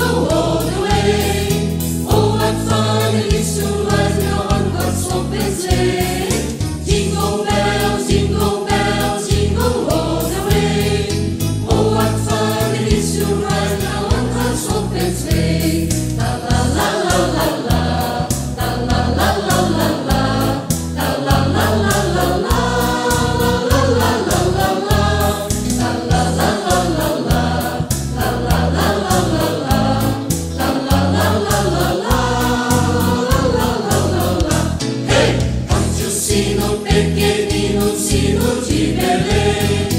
go perché di non si non.